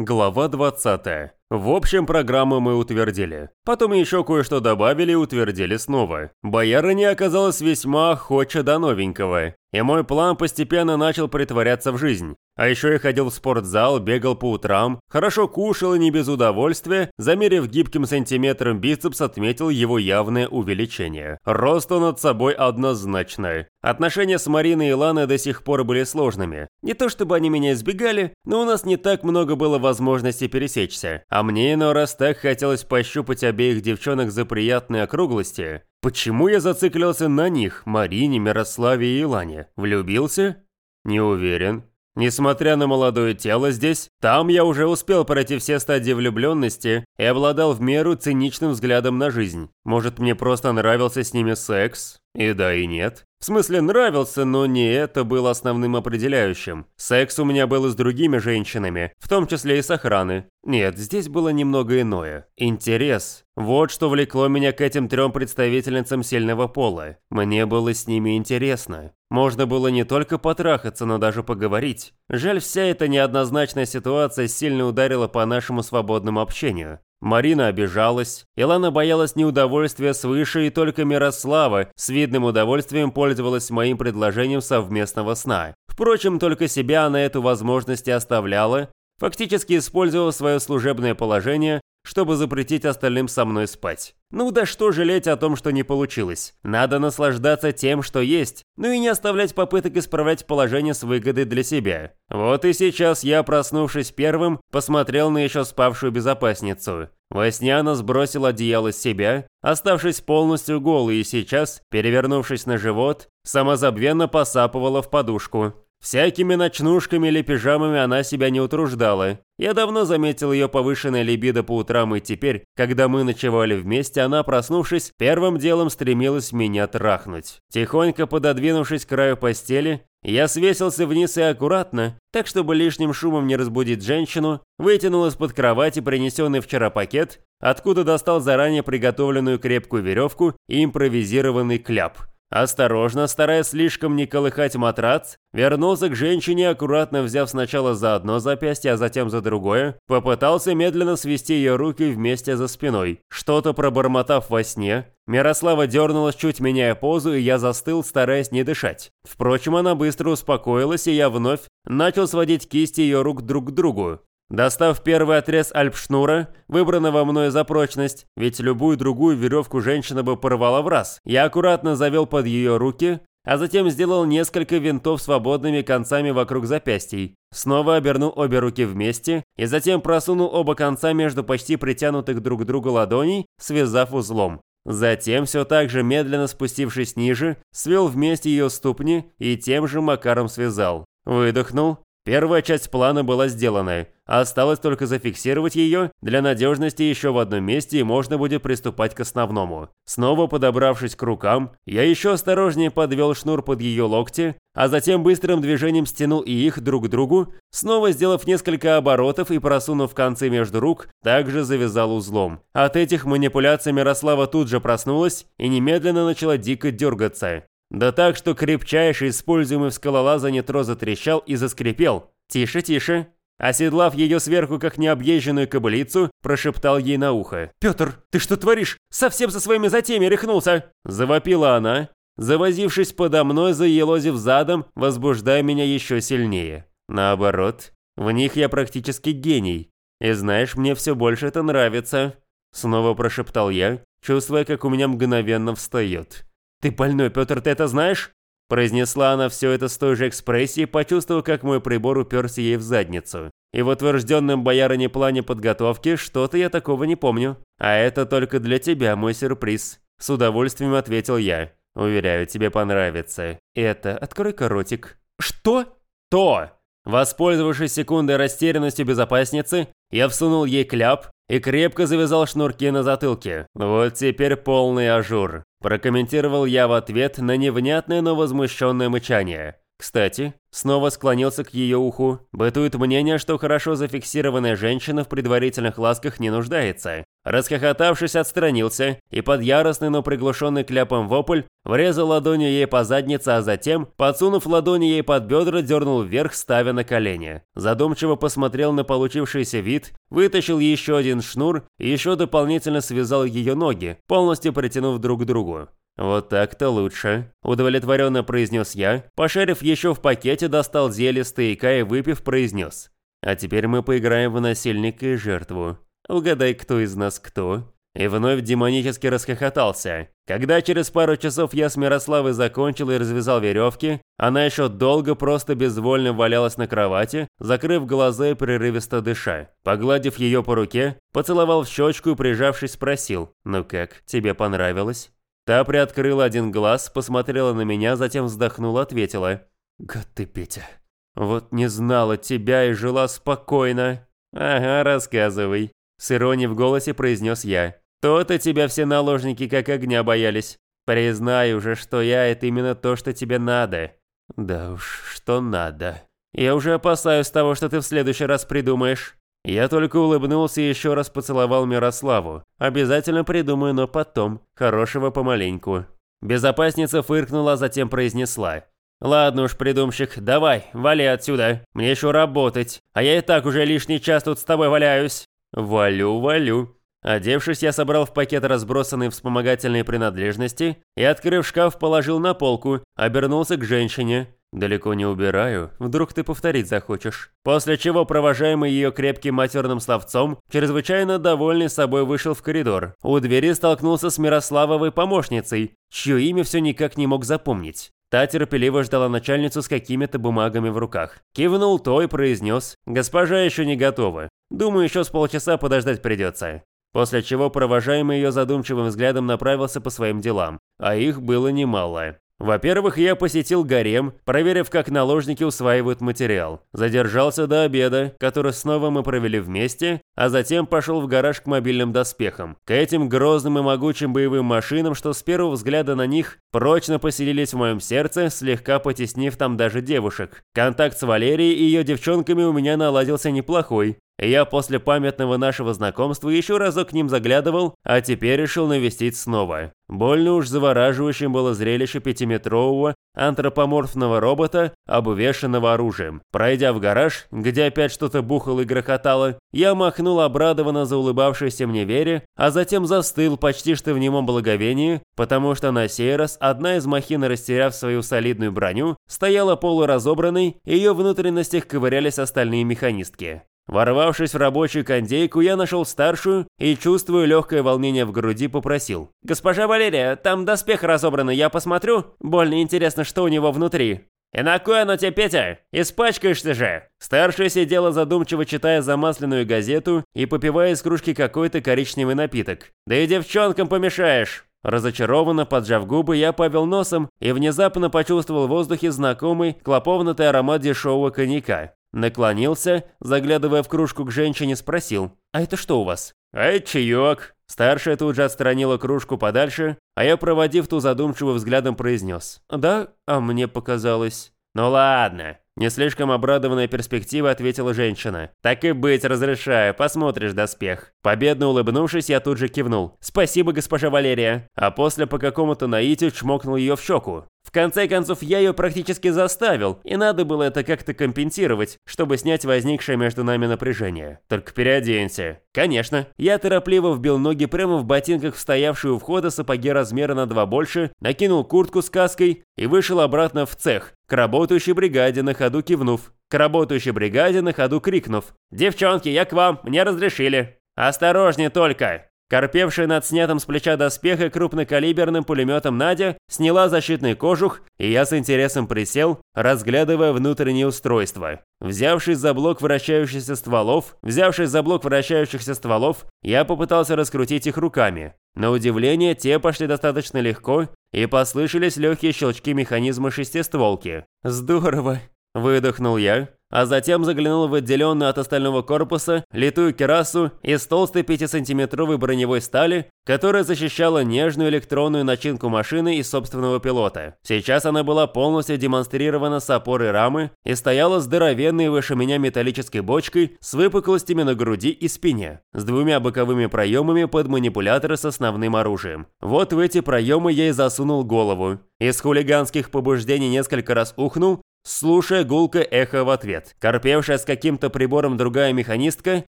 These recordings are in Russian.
Глава 20. В общем, программу мы утвердили. Потом еще кое-что добавили и утвердили снова. Боярыня оказалась весьма охоча до новенького. И мой план постепенно начал притворяться в жизнь. А еще я ходил в спортзал, бегал по утрам, хорошо кушал и не без удовольствия, замерив гибким сантиметром бицепс, отметил его явное увеличение. Рост он над собой однозначно. Отношения с Мариной и Ланой до сих пор были сложными. Не то чтобы они меня избегали, но у нас не так много было возможностей пересечься. А мне иной раз так хотелось пощупать обеих девчонок за приятные округлости. Почему я зациклился на них, Марине, Мирославе и Илане? Влюбился? Не уверен. Несмотря на молодое тело здесь, там я уже успел пройти все стадии влюбленности и обладал в меру циничным взглядом на жизнь. Может, мне просто нравился с ними секс? И да, и нет. В смысле, нравился, но не это было основным определяющим. Секс у меня был и с другими женщинами, в том числе и с охраны. Нет, здесь было немного иное. Интерес. Вот что влекло меня к этим трем представительницам сильного пола. Мне было с ними интересно. Можно было не только потрахаться, но даже поговорить. Жаль, вся эта неоднозначная ситуация сильно ударила по нашему свободному общению. Марина обижалась, Илана боялась неудовольствия свыше, и только Мирослава с видным удовольствием пользовалась моим предложением совместного сна. Впрочем, только себя она эту возможность оставляла, фактически использовав свое служебное положение, чтобы запретить остальным со мной спать. Ну да что жалеть о том, что не получилось. Надо наслаждаться тем, что есть, ну и не оставлять попыток исправлять положение с выгодой для себя. Вот и сейчас я, проснувшись первым, посмотрел на еще спавшую безопасницу. Во сне она сбросила одеяло с себя, оставшись полностью голой и сейчас, перевернувшись на живот, самозабвенно посапывала в подушку. Всякими ночнушками или пижамами она себя не утруждала. Я давно заметил ее повышенное либидо по утрам, и теперь, когда мы ночевали вместе, она, проснувшись, первым делом стремилась меня трахнуть. Тихонько пододвинувшись к краю постели, я свесился вниз и аккуратно, так чтобы лишним шумом не разбудить женщину, вытянул из-под кровати принесенный вчера пакет, откуда достал заранее приготовленную крепкую веревку и импровизированный кляп – Осторожно, стараясь слишком не колыхать матрац, вернулся к женщине, аккуратно взяв сначала за одно запястье, а затем за другое, попытался медленно свести ее руки вместе за спиной. Что-то пробормотав во сне, Мирослава дернулась, чуть меняя позу, и я застыл, стараясь не дышать. Впрочем, она быстро успокоилась, и я вновь начал сводить кисти ее рук друг к другу. Достав первый отрез альпшнура, выбранного мною за прочность, ведь любую другую веревку женщина бы порвала в раз, я аккуратно завел под ее руки, а затем сделал несколько винтов свободными концами вокруг запястий. Снова обернул обе руки вместе и затем просунул оба конца между почти притянутых друг к другу ладоней, связав узлом. Затем, все так же медленно спустившись ниже, свел вместе ее ступни и тем же макаром связал. Выдохнул, Первая часть плана была сделана, осталось только зафиксировать ее, для надежности еще в одном месте и можно будет приступать к основному. Снова подобравшись к рукам, я еще осторожнее подвел шнур под ее локти, а затем быстрым движением стянул и их друг к другу, снова сделав несколько оборотов и просунув концы между рук, также завязал узлом. От этих манипуляций Мирослава тут же проснулась и немедленно начала дико дергаться. Да так, что крепчайший, используемый в скалолазании тро затрещал и заскрипел. «Тише, тише!» Оседлав ее сверху, как необъезженную кобылицу, прошептал ей на ухо. «Петр, ты что творишь? Совсем со своими затеями рехнулся!» Завопила она, завозившись подо мной, заелозив задом, возбуждая меня еще сильнее. Наоборот, в них я практически гений. И знаешь, мне все больше это нравится. Снова прошептал я, чувствуя, как у меня мгновенно встает. «Ты больной, Петр, ты это знаешь?» Произнесла она все это с той же экспрессией, почувствовав, как мой прибор уперся ей в задницу. И в утвержденном боярине плане подготовки что-то я такого не помню. А это только для тебя, мой сюрприз. С удовольствием ответил я. Уверяю, тебе понравится. Это, открой-ка ротик. Что? То! Воспользовавшись секундой растерянностью безопасницы, я всунул ей кляп и крепко завязал шнурки на затылке. Вот теперь полный ажур. Прокомментировал я в ответ на невнятное, но возмущенное мычание. Кстати, снова склонился к ее уху. Бытует мнение, что хорошо зафиксированная женщина в предварительных ласках не нуждается. Расхохотавшись, отстранился и под яростный, но приглушенный кляпом вопль врезал ладонью ей по заднице, а затем, подсунув ладони ей под бедра, дернул вверх, ставя на колени. Задумчиво посмотрел на получившийся вид, вытащил еще один шнур и еще дополнительно связал ее ноги, полностью притянув друг к другу. «Вот так-то лучше», – удовлетворенно произнес я, пошарив еще в пакете, достал зелье стояка и выпив, произнес. «А теперь мы поиграем в насильника и жертву. Угадай, кто из нас кто?» И вновь демонически расхохотался. Когда через пару часов я с Мирославой закончил и развязал веревки, она еще долго просто безвольно валялась на кровати, закрыв глаза и прерывисто дыша. Погладив ее по руке, поцеловал в щечку и прижавшись спросил «Ну как, тебе понравилось?» Та приоткрыла один глаз, посмотрела на меня, затем вздохнула, ответила. «Гад ты, Петя. Вот не знала тебя и жила спокойно». «Ага, рассказывай», – с иронией в голосе произнес я. «То-то тебя все наложники как огня боялись. Признай уже, что я – это именно то, что тебе надо». «Да уж, что надо. Я уже опасаюсь того, что ты в следующий раз придумаешь». Я только улыбнулся и еще раз поцеловал Мирославу. Обязательно придумаю, но потом. Хорошего помаленьку. Безопасница фыркнула, затем произнесла. «Ладно уж, придумщик, давай, вали отсюда. Мне еще работать. А я и так уже лишний час тут с тобой валяюсь». «Валю, валю». Одевшись, я собрал в пакет разбросанные вспомогательные принадлежности и, открыв шкаф, положил на полку, обернулся к женщине. «Далеко не убираю, вдруг ты повторить захочешь». После чего, провожаемый ее крепким матерным словцом, чрезвычайно довольный собой вышел в коридор. У двери столкнулся с Мирославовой помощницей, чье имя все никак не мог запомнить. Та терпеливо ждала начальницу с какими-то бумагами в руках. Кивнул то и произнес «Госпожа еще не готова. Думаю, еще с полчаса подождать придется». После чего провожаемый ее задумчивым взглядом направился по своим делам, а их было немало. Во-первых, я посетил гарем, проверив, как наложники усваивают материал. Задержался до обеда, который снова мы провели вместе, а затем пошел в гараж к мобильным доспехам. К этим грозным и могучим боевым машинам, что с первого взгляда на них прочно поселились в моем сердце, слегка потеснив там даже девушек. Контакт с Валерией и ее девчонками у меня наладился неплохой. Я после памятного нашего знакомства еще разок к ним заглядывал, а теперь решил навестить снова. Больно уж завораживающим было зрелище пятиметрового антропоморфного робота, обувешенного оружием. Пройдя в гараж, где опять что-то бухало и грохотало, я махнул обрадованно за улыбавшейся мне Вере, а затем застыл почти что в немом благовении, потому что на сей раз одна из махин, растеряв свою солидную броню, стояла полуразобранной, и ее внутренностях ковырялись остальные механистки. Ворвавшись в рабочую кондейку, я нашел старшую и, чувствуя легкое волнение в груди, попросил. «Госпожа Валерия, там доспех разобран, я посмотрю. Больно интересно, что у него внутри». «И на кой оно тебе, Петя? Испачкаешься же!» Старшая сидела задумчиво читая замасленную газету и попивая из кружки какой-то коричневый напиток. «Да и девчонкам помешаешь!» Разочарованно поджав губы, я повел носом и внезапно почувствовал в воздухе знакомый клоповнатый аромат дешевого коньяка. Наклонился, заглядывая в кружку к женщине, спросил, «А это что у вас?» «Ай, чаек!» Старшая тут же отстранила кружку подальше, а я, проводив ту задумчивым взглядом, произнес, «Да, а мне показалось». «Ну ладно», не слишком обрадованная перспектива ответила женщина. «Так и быть, разрешаю, посмотришь доспех». Победно улыбнувшись, я тут же кивнул. «Спасибо, госпожа Валерия». А после по какому-то наитию чмокнул ее в щеку. В конце концов, я ее практически заставил, и надо было это как-то компенсировать, чтобы снять возникшее между нами напряжение. Только переоденься. Конечно. Я торопливо вбил ноги прямо в ботинках в стоявшую у входа сапоги размера на два больше, накинул куртку с каской и вышел обратно в цех, к работающей бригаде на ходу кивнув. К работающей бригаде на ходу крикнув. «Девчонки, я к вам, мне разрешили!» «Осторожнее только!» Корпевшая над снятым с плеча доспеха крупнокалиберным пулеметом Надя сняла защитный кожух, и я с интересом присел, разглядывая внутреннее устройство. Взявшись за блок вращающихся стволов, взявшись за блок вращающихся стволов, я попытался раскрутить их руками. На удивление, те пошли достаточно легко, и послышались легкие щелчки механизма шестистволки. «Здорово!» – выдохнул я, а затем заглянул в отделенную от остального корпуса литую керасу из толстой 5-сантиметровой броневой стали, которая защищала нежную электронную начинку машины и собственного пилота. Сейчас она была полностью демонстрирована с опорой рамы и стояла здоровенной выше меня металлической бочкой с выпуклостями на груди и спине, с двумя боковыми проемами под манипуляторы с основным оружием. Вот в эти проемы я и засунул голову. Из хулиганских побуждений несколько раз ухнул, слушая гулко эхо в ответ. Корпевшая с каким-то прибором другая механистка,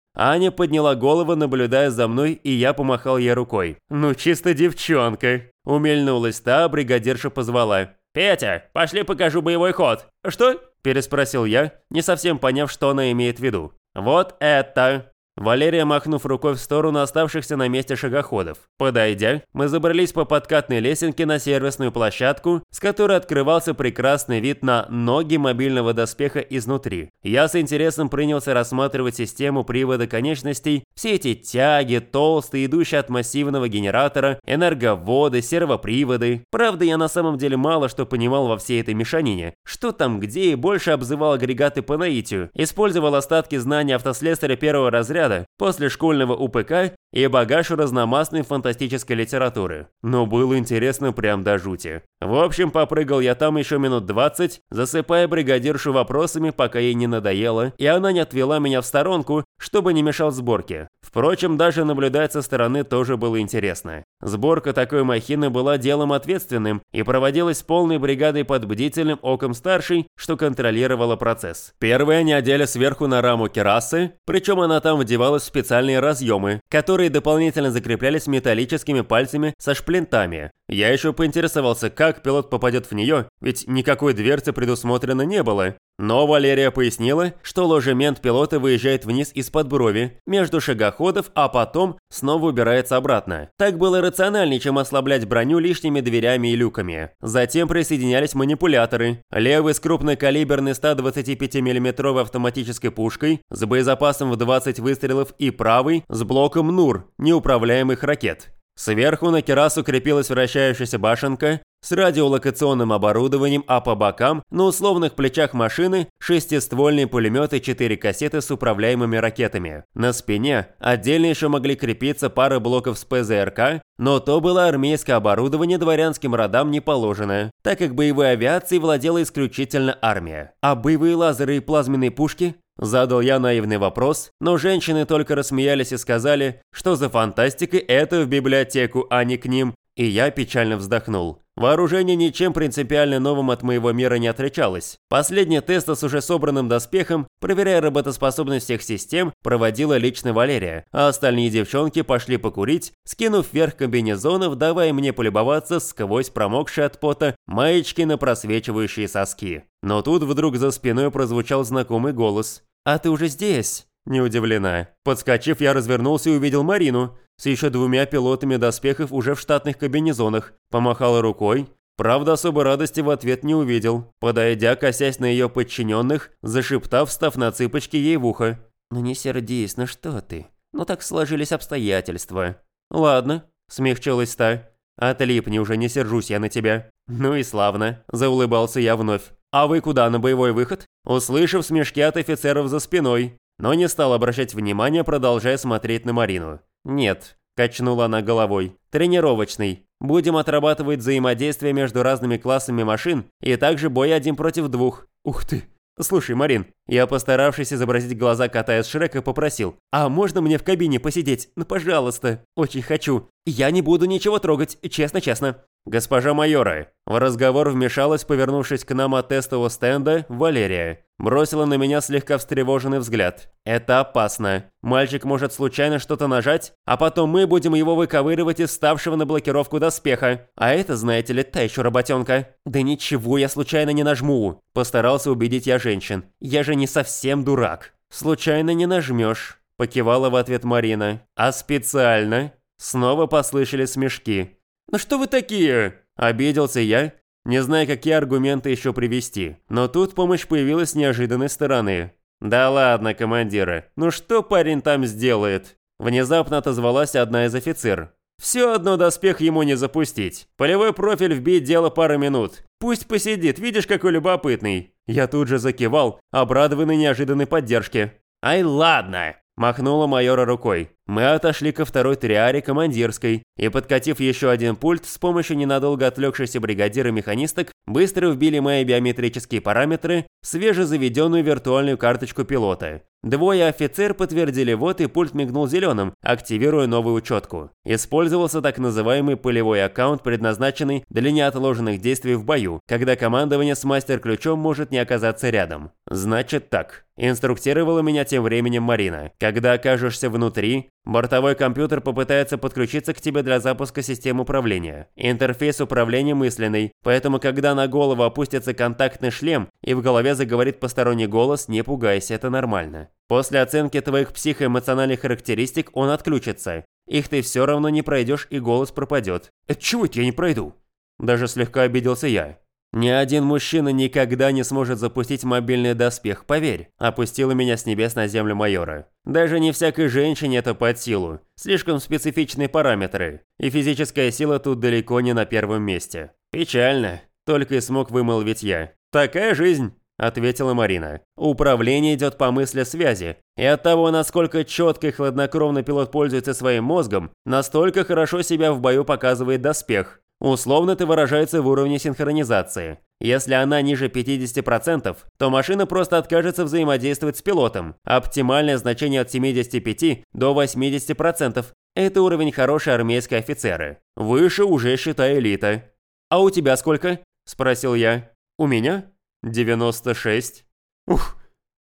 Аня подняла голову, наблюдая за мной, и я помахал ей рукой. «Ну, чисто девчонка!» Умельнулась та, бригадирша позвала. «Петя, пошли покажу боевой ход!» «Что?» – переспросил я, не совсем поняв, что она имеет в виду. «Вот это!» Валерия, махнув рукой в сторону оставшихся на месте шагоходов. Подойдя, мы забрались по подкатной лесенке на сервисную площадку, с которой открывался прекрасный вид на ноги мобильного доспеха изнутри. Я с интересом принялся рассматривать систему привода конечностей, все эти тяги, толстые, идущие от массивного генератора, энерговоды, сервоприводы. Правда, я на самом деле мало что понимал во всей этой мешанине. Что там где и больше обзывал агрегаты по наитию. Использовал остатки знаний автослесаря первого разряда разряда после школьного УПК и багаж разномастной фантастической литературы. Но было интересно прям до жути. В общем, попрыгал я там еще минут 20, засыпая бригадиршу вопросами, пока ей не надоело, и она не отвела меня в сторонку, чтобы не мешал сборке. Впрочем, даже наблюдать со стороны тоже было интересно. Сборка такой махины была делом ответственным и проводилась полной бригадой под бдительным оком старшей, что контролировала процесс. Первые они одели сверху на раму керасы, причем она там вдевалась в специальные разъемы, которые дополнительно закреплялись металлическими пальцами со шплинтами. Я еще поинтересовался, как пилот попадет в нее, ведь никакой дверцы предусмотрено не было. Но Валерия пояснила, что ложемент пилота выезжает вниз из-под брови, между шагоходов, а потом снова убирается обратно. Так было рациональнее, чем ослаблять броню лишними дверями и люками. Затем присоединялись манипуляторы. Левый с крупнокалиберной 125 миллиметровой автоматической пушкой с боезапасом в 20 выстрелов и правый с блоком НУР, неуправляемых ракет. Сверху на керасу крепилась вращающаяся башенка с радиолокационным оборудованием, а по бокам, на условных плечах машины, шестиствольные пулеметы и четыре кассеты с управляемыми ракетами. На спине отдельно еще могли крепиться пара блоков с ПЗРК, но то было армейское оборудование дворянским родам не положено, так как боевой авиацией владела исключительно армия. А боевые лазеры и плазменные пушки Задал я наивный вопрос, но женщины только рассмеялись и сказали, что за фантастикой это в библиотеку, а не к ним, и я печально вздохнул. Вооружение ничем принципиально новым от моего мира не отличалось. Последний тест с уже собранным доспехом, проверяя работоспособность всех систем, проводила лично Валерия, а остальные девчонки пошли покурить, скинув вверх комбинезонов, давая мне полюбоваться сквозь промокшие от пота маечки на просвечивающие соски. Но тут вдруг за спиной прозвучал знакомый голос. «А ты уже здесь?» Не удивлена. Подскочив, я развернулся и увидел Марину с еще двумя пилотами доспехов уже в штатных комбинезонах. Помахала рукой. Правда, особой радости в ответ не увидел. Подойдя, косясь на ее подчиненных, зашептав, став на цыпочки ей в ухо. «Ну не сердись, ну что ты? Ну так сложились обстоятельства». «Ладно», – смягчилась та. «Отлипни уже, не сержусь я на тебя». «Ну и славно», – заулыбался я вновь. «А вы куда, на боевой выход?» Услышав смешки от офицеров за спиной, но не стал обращать внимания, продолжая смотреть на Марину. «Нет», – качнула она головой, – «тренировочный. Будем отрабатывать взаимодействие между разными классами машин и также бой один против двух». «Ух ты!» «Слушай, Марин, я, постаравшись изобразить глаза кота из Шрека, попросил, а можно мне в кабине посидеть? Ну, пожалуйста, очень хочу. Я не буду ничего трогать, честно-честно». «Госпожа майора», в разговор вмешалась, повернувшись к нам от тестового стенда, Валерия. Бросила на меня слегка встревоженный взгляд. «Это опасно. Мальчик может случайно что-то нажать, а потом мы будем его выковыривать из ставшего на блокировку доспеха. А это, знаете ли, та еще работенка». «Да ничего я случайно не нажму», – постарался убедить я женщин. «Я же не совсем дурак». «Случайно не нажмешь», – покивала в ответ Марина. «А специально?» Снова послышались смешки. «Ну что вы такие?» – обиделся я, не зная, какие аргументы еще привести. Но тут помощь появилась с неожиданной стороны. «Да ладно, командиры, ну что парень там сделает?» Внезапно отозвалась одна из офицер. «Все одно доспех ему не запустить. Полевой профиль вбить дело пары минут. Пусть посидит, видишь, какой любопытный». Я тут же закивал, обрадованный неожиданной поддержке. «Ай, ладно!» – махнула майора рукой. Мы отошли ко второй триаре командирской и, подкатив еще один пульт, с помощью ненадолго отвлекшейся бригадира механисток, быстро вбили мои биометрические параметры в свежезаведенную виртуальную карточку пилота. Двое офицер подтвердили вот и пульт мигнул зеленым, активируя новую учетку. Использовался так называемый полевой аккаунт, предназначенный для неотложенных действий в бою, когда командование с мастер-ключом может не оказаться рядом. Значит так. Инструктировала меня тем временем Марина. Когда окажешься внутри, Бортовой компьютер попытается подключиться к тебе для запуска системы управления. Интерфейс управления мысленный, поэтому когда на голову опустится контактный шлем и в голове заговорит посторонний голос, не пугайся, это нормально. После оценки твоих психоэмоциональных характеристик он отключится. Их ты все равно не пройдешь и голос пропадет. Это чего это я не пройду? Даже слегка обиделся я. Ни один мужчина никогда не сможет запустить мобильный доспех, поверь, опустила меня с небес на землю майора. Даже не всякой женщине это под силу. Слишком специфичные параметры. И физическая сила тут далеко не на первом месте. Печально. Только и смог вымолвить я. Такая жизнь. – ответила Марина. «Управление идет по мысли связи, и от того, насколько четко и хладнокровно пилот пользуется своим мозгом, настолько хорошо себя в бою показывает доспех. Условно это выражается в уровне синхронизации. Если она ниже 50%, то машина просто откажется взаимодействовать с пилотом. Оптимальное значение от 75 до 80%. Это уровень хорошей армейской офицеры. Выше уже считай элита. «А у тебя сколько?» – спросил я. «У меня?» «96». «Ух,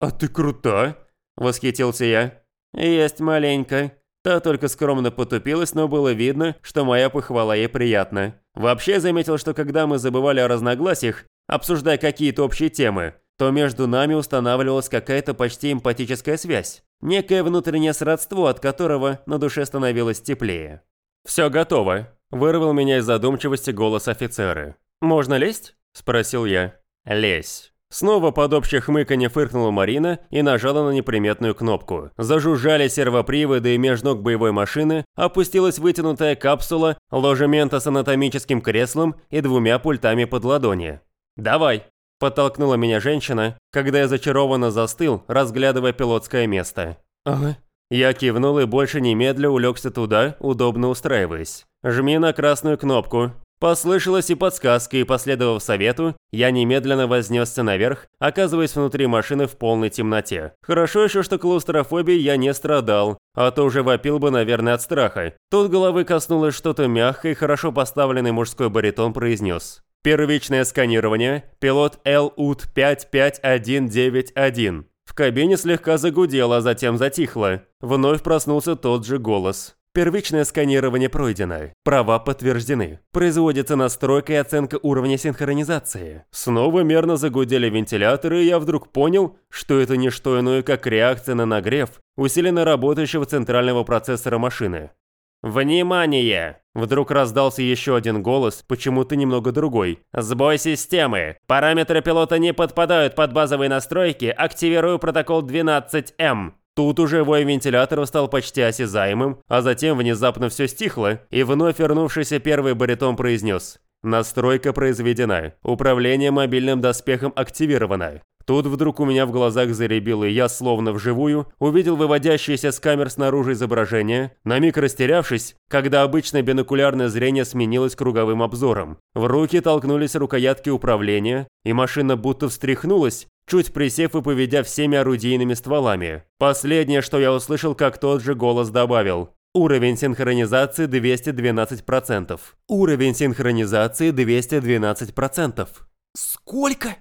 а ты крута!» – восхитился я. «Есть маленько», Та только скромно потупилась, но было видно, что моя похвала ей приятна. Вообще заметил, что когда мы забывали о разногласиях, обсуждая какие-то общие темы, то между нами устанавливалась какая-то почти эмпатическая связь. Некое внутреннее сродство, от которого на душе становилось теплее. «Все готово», – вырвал меня из задумчивости голос офицера. «Можно лезть?» – спросил я. «Лезь». Снова под общее хмыканье фыркнула Марина и нажала на неприметную кнопку. Зажужжали сервоприводы и меж ног боевой машины опустилась вытянутая капсула ложемента с анатомическим креслом и двумя пультами под ладони. «Давай!» – подтолкнула меня женщина, когда я зачарованно застыл, разглядывая пилотское место. «Ага». Я кивнул и больше немедля улегся туда, удобно устраиваясь. «Жми на красную кнопку», Послышалась и подсказка, и, последовав совету, я немедленно вознесся наверх, оказываясь внутри машины в полной темноте. Хорошо еще, что клаустрофобией я не страдал, а то уже вопил бы, наверное, от страха. Тут головы коснулось что-то мягкое, и хорошо поставленный мужской баритон произнес. Первичное сканирование, пилот LUT-55191. В кабине слегка загудело, а затем затихло. Вновь проснулся тот же голос. Первичное сканирование пройдено. Права подтверждены. Производится настройка и оценка уровня синхронизации. Снова мерно загудели вентиляторы, и я вдруг понял, что это не что иное, как реакция на нагрев, усиленно работающего центрального процессора машины. «Внимание!» Вдруг раздался еще один голос, почему-то немного другой. «Сбой системы! Параметры пилота не подпадают под базовые настройки, активирую протокол 12М. Тут уже вой вентиляторов стал почти осязаемым, а затем внезапно все стихло, и вновь вернувшийся первый баритон произнес «Настройка произведена. Управление мобильным доспехом активировано. Тут вдруг у меня в глазах заребило, и я, словно вживую, увидел выводящееся с камер снаружи изображение, на миг растерявшись, когда обычное бинокулярное зрение сменилось круговым обзором. В руки толкнулись рукоятки управления, и машина будто встряхнулась, чуть присев и поведя всеми орудийными стволами. Последнее, что я услышал, как тот же голос добавил. Уровень синхронизации 212%. Уровень синхронизации 212%. Сколько?